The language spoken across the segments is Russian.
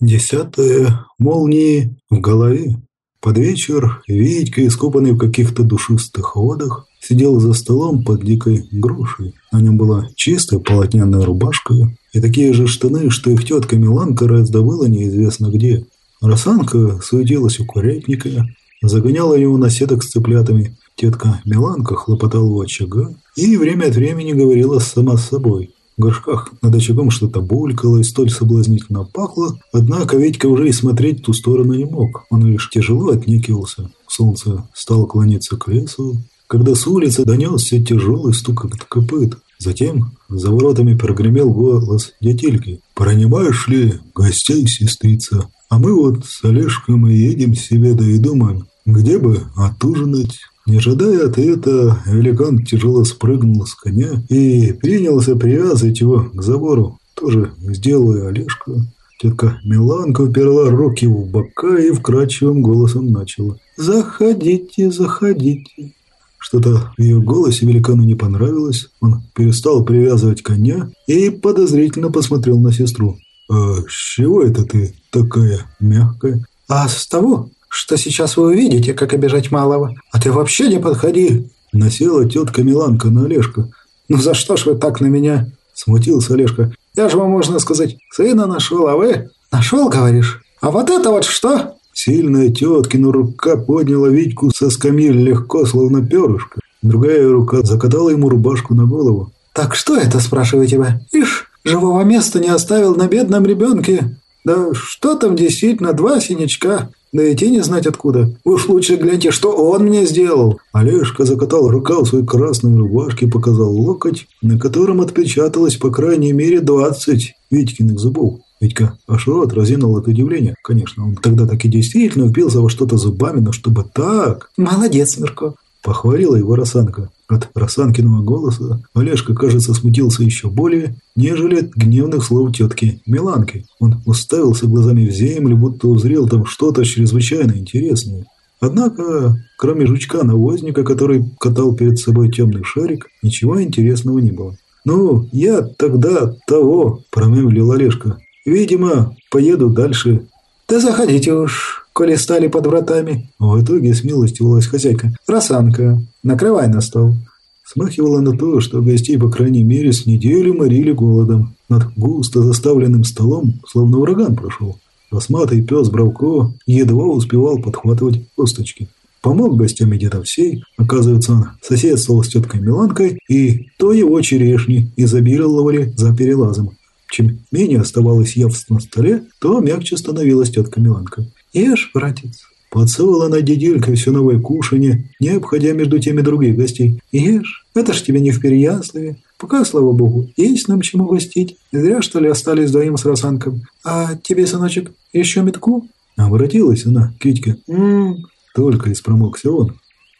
Десятое. Молнии в голове. Под вечер Витька, искупанный в каких-то душистых водах, сидел за столом под дикой грушей. На нем была чистая полотняная рубашка и такие же штаны, что их тетка Миланка раздобыла неизвестно где. Росанка суетилась у курятника, загоняла его на сеток с цыплятами. Тетка Миланка хлопотала у очага и время от времени говорила сама с собой – горшках над очагом что-то булькало и столь соблазнительно пахло, однако Витька уже и смотреть в ту сторону не мог. Он лишь тяжело отнекивался. Солнце стало клониться к лесу, когда с улицы донесся тяжелый стук от копыт. Затем за воротами прогремел голос дятельки. «Пронимаешь ли гостей, сестрица? А мы вот с Олежком и едем себе да и думаем, где бы отужинать». Не ожидая ответа, великан тяжело спрыгнул с коня и принялся привязывать его к забору. Тоже сделала Олежка. Тетка Миланка уперла руки в бока и вкрадчивым голосом начала. «Заходите, заходите». Что-то в ее голосе великану не понравилось. Он перестал привязывать коня и подозрительно посмотрел на сестру. «А с чего это ты такая мягкая?» «А с того, что сейчас вы увидите, как обижать малого. А ты вообще не подходи!» Насела тетка Миланка на Олежка. «Ну за что ж вы так на меня?» Смутился Олежка. «Я же вам, можно сказать, сына нашел, а вы...» «Нашел, говоришь? А вот это вот что?» Сильная теткина рука подняла Витьку со скамьи легко, словно перышко. Другая рука закатала ему рубашку на голову. «Так что это, спрашиваю тебя? Ишь, живого места не оставил на бедном ребенке. Да что там действительно, два синячка. Да и те не знать откуда. Уж лучше гляньте, что он мне сделал. Олежка закатал рукав своей красной рубашки и показал локоть, на котором отпечаталось по крайней мере двадцать Витькиных зубов. Витька аж рот разинул от удивления. Конечно, он тогда так и действительно впился во что-то зубами, но чтобы так... «Молодец, Мирко!» – похвалила его Росанка. От Росанкиного голоса Олежка, кажется, смутился еще более, нежели от гневных слов тетки Миланки. Он уставился глазами в землю, будто узрел там что-то чрезвычайно интересное. Однако, кроме жучка-навозника, который катал перед собой темный шарик, ничего интересного не было. «Ну, я тогда того», – промямлил Олежка. «Видимо, поеду дальше». «Да заходите уж, коли стали под вратами». В итоге смилостивилась хозяйка. «Росанка, накрывай на стол». Смахивало на то, что гостей, по крайней мере, с неделю морили голодом. Над густо заставленным столом словно ураган прошел. Косматый пес Бравко едва успевал подхватывать косточки. Помог гостям и дедовсей, оказывается, он соседствовал с теткой Миланкой, и то его черешни изобиловали за перелазом. Чем менее оставалось явств на столе, то мягче становилась тетка Миланка. «Ешь, братец, Подсовывала на дедюлька все новое кушанье, не обходя между теми других гостей. Ешь, это ж тебе не в Переяславе. Пока, слава богу, есть нам чему гостить. Зря, что ли, остались вдвоем с Росанком. А тебе, сыночек, еще метку? Обратилась она к Витьке. «М-м-м», только из промокся он.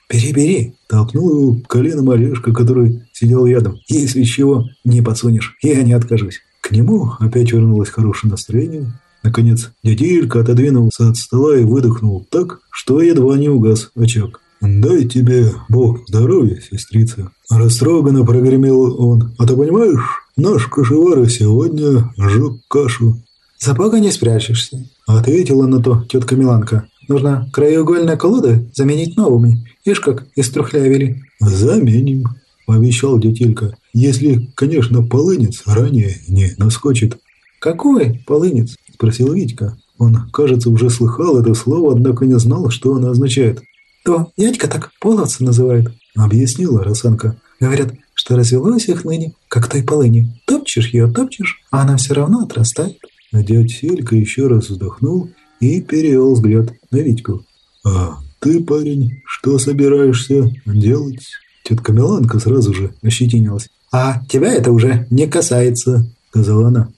«Бери, бери!» – толкнул его коленом Олежка, который сидел рядом. «Если чего, не подсунешь, я не откажусь». К нему опять вернулось хорошее настроение. Наконец, дядя Илька отодвинулся от стола и выдохнул так, что едва не угас очаг. «Дай тебе Бог здоровья, сестрица!» Растроганно прогремел он. «А ты понимаешь, наш кошевар сегодня жег кашу». «За Бога не спрячешься», — ответила на то тетка Миланка. «Нужно краеугольные колоды заменить новыми. Ишь как иструхлявили». «Заменим», — пообещал детелька. «Если, конечно, полынец ранее не наскочит». «Какой полынец?» Спросил Витька. Он, кажется, уже слыхал это слово, однако не знал, что оно означает. «То дядька так половца называет», — объяснила Росанка. «Говорят, что развелось их ныне, как той полыни. Топчешь ее, топчешь, а она все равно отрастает». Дядь Селька еще раз вздохнул и перевел взгляд на Витьку. «А ты, парень, что собираешься делать?» Тетка Миланка сразу же ощетинилась. «А тебя это уже не касается», — сказала она.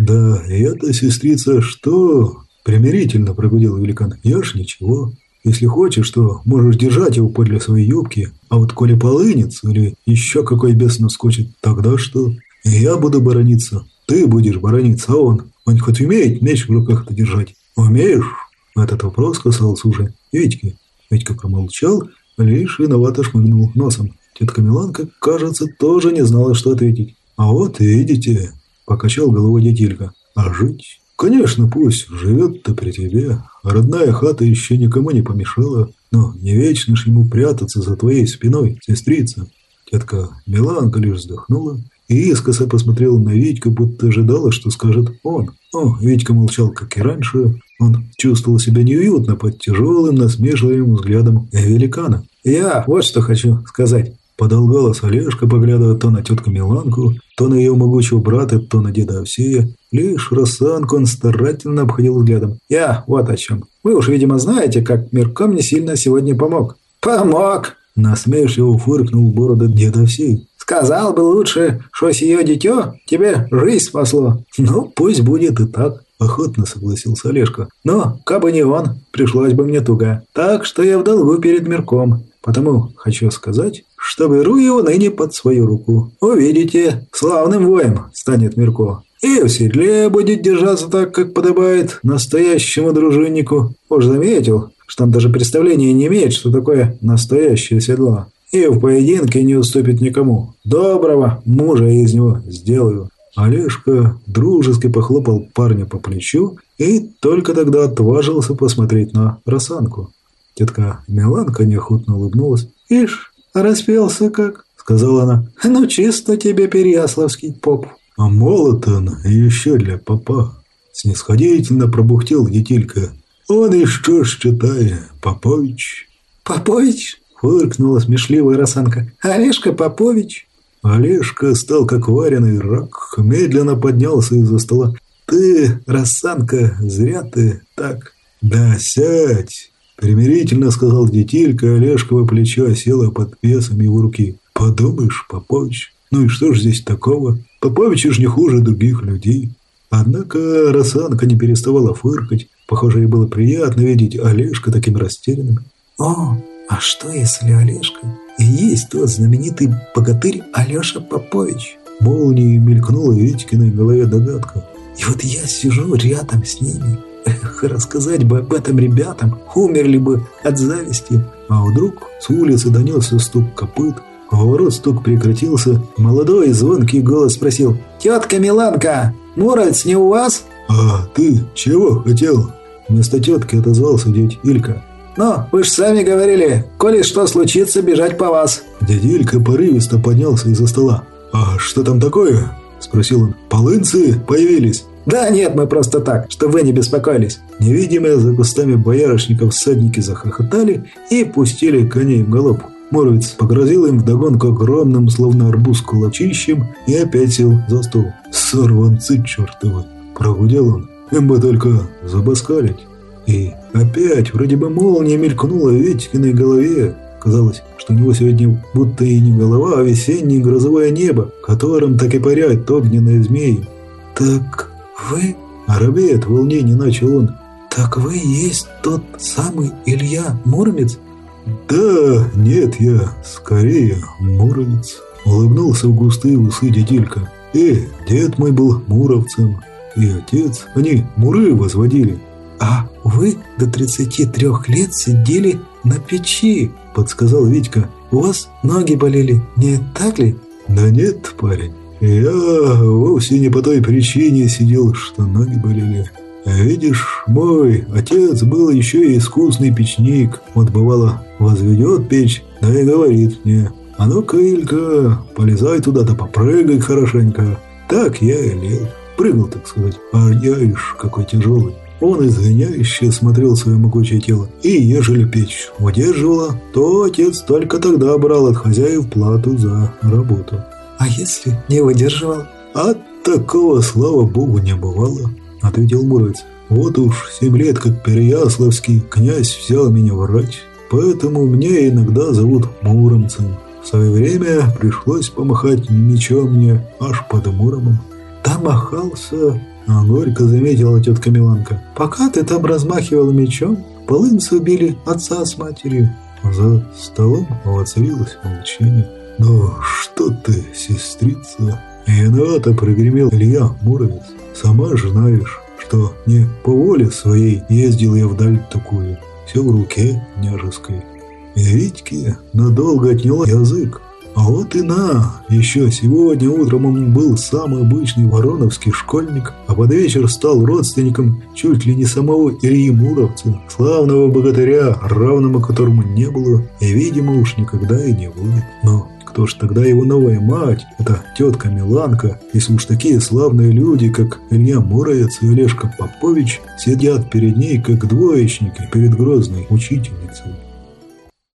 «Да это, сестрица, что?» – примирительно прогудел великан. «Я ж ничего. Если хочешь, то можешь держать его подле своей юбки, а вот коли полынец или еще какой бес наскочит, тогда что? Я буду борониться, ты будешь борониться, а он, он хоть умеет меч в руках-то держать? Умеешь?» Этот вопрос касался уже Витьки. Витька промолчал, лишь виновато шмыгнул носом. Тетка Миланка, кажется, тоже не знала, что ответить. «А вот видите, Покачал головой дядилька. А жить Конечно, пусть живет-то при тебе. Родная хата еще никому не помешала. Но не вечно ж ему прятаться за твоей спиной, сестрица. Тетка Миланка лишь вздохнула и искоса посмотрела на Витьку, будто ожидала, что скажет он. О, Витька молчал, как и раньше. Он чувствовал себя неуютно под тяжелым, насмешливым взглядом великана. «Я вот что хочу сказать», – подал голос Олежка, поглядывая то на тетку Миланку, то на ее могучего брата, то на деда Овсея. Лишь Росанку он старательно обходил взглядом. «Я вот о чем. Вы уж, видимо, знаете, как Мирко мне сильно сегодня помог». «Помог!» – насмешливо фыркнул борода деда Овсей. Сказал бы лучше, что сие дитё тебе жизнь спасло. Ну, пусть будет и так. Охотно согласился Олежка. Но, кабы не он, пришлось бы мне туго. Так что я в долгу перед мирком. Потому хочу сказать, что беру его ныне под свою руку. Увидите, славным воем станет Мирко. И в седле будет держаться так, как подобает настоящему дружиннику. Уж заметил, что он даже представления не имеет, что такое настоящее седло и в поединке не уступит никому. Доброго мужа из него сделаю». Олежка дружески похлопал парня по плечу и только тогда отважился посмотреть на Росанку. Тетка Миланка неохотно улыбнулась. «Ишь, распелся как?» — сказала она. «Ну, чисто тебе переяславский поп». «А молот он еще для попа», — снисходительно пробухтел детилька. «Он еще считай, Попович». «Попович?» Фыркнула смешливая Росанка. «Олежка Попович?» Олежка стал как вареный рак, медленно поднялся из-за стола. «Ты, Росанка, зря ты так». «Да сядь!» Примирительно сказал детилька, Олежково плечо осело под весом его руки. «Подумаешь, Попович, ну и что ж здесь такого? Попович уж не хуже других людей». Однако Росанка не переставала фыркать. Похоже, ей было приятно видеть Олежка таким растерянным. «О, а что, если Олежка и есть тот знаменитый богатырь Алеша Попович? Молнией мелькнула Витькиной голове догадка. И вот я сижу рядом с ними. Эх, рассказать бы об этом ребятам, умерли бы от зависти. А вдруг с улицы донесся стук копыт, а ворот стук прекратился. Молодой звонкий голос спросил «Тетка Миланка, Муромец не у вас?» «А ты чего хотел?» Вместо тетки отозвался дядь Илька. «Ну, вы же сами говорили, коли что случится, бежать по вас». Дядилька порывисто поднялся из-за стола. «А что там такое?» – спросил он. «Полынцы появились?» «Да нет, мы просто так, чтобы вы не беспокоились». Невидимые за кустами боярышников всадники захохотали и пустили коней в галоп. Моровец погрозил им вдогонку огромным, словно арбуз кулачищем, и опять сел за стол. «Сорванцы чертовы!» – прогудел он. «Им бы только забаскалить». И опять вроде бы молния мелькнула в Витькиной голове. Казалось, что у него сегодня будто и не голова, а весеннее грозовое небо, которым так и парят огненные змеи. «Так вы...» – оробея от волнения начал он. «Так вы есть тот самый Илья Муромец?» «Да, нет, я скорее Муромец», – улыбнулся в густые усы дедилька. «Э, дед мой был муровцем, и отец, они муры возводили». «А вы до 33 лет сидели на печи», – подсказал Витька. «У вас ноги болели, не так ли?» «Да нет, парень, я вовсе не по той причине сидел, что ноги болели. Видишь, мой отец был еще и искусный печник. Вот бывало, возведет печь, да и говорит мне, а ну-ка, Илька, полезай туда-то, попрыгай хорошенько. Так я и лел. Прыгал, так сказать. А я, ишь, какой тяжелый. Он извиняюще смотрел свое могучее тело, и ежели печь удерживала, то отец только тогда брал от хозяев плату за работу. «А если не выдерживал?» «От такого, слава богу, не бывало», — ответил Муромец. «Вот уж семь лет, как Переяславский князь взял меня врать, поэтому меня иногда зовут Муромцем. В свое время пришлось помахать мечом мне аж под Муромом. Там а горько заметила тетка Миланка. Пока ты там размахивал мечом, полынцы убили отца с матерью. За столом воцарилось молчание. «Ну что ты, сестрица?» Виновато прогремел Илья Муромец. «Сама же знаешь, что не по воле своей ездил я вдаль такую. Все в руке княжеской». Витьке надолго отняла язык. А вот и на! Еще сегодня утром он был самый обычный вороновский школьник, а под вечер стал родственником чуть ли не самого Ильи Муровца, славного богатыря, равному которому не было и, видимо, уж никогда и не будет. Но кто ж тогда его новая мать? Это тетка Миланка. Если уж такие славные люди, как Илья Муровец и Олежка Попович, сидят перед ней, как двоечники перед грозной учительницей.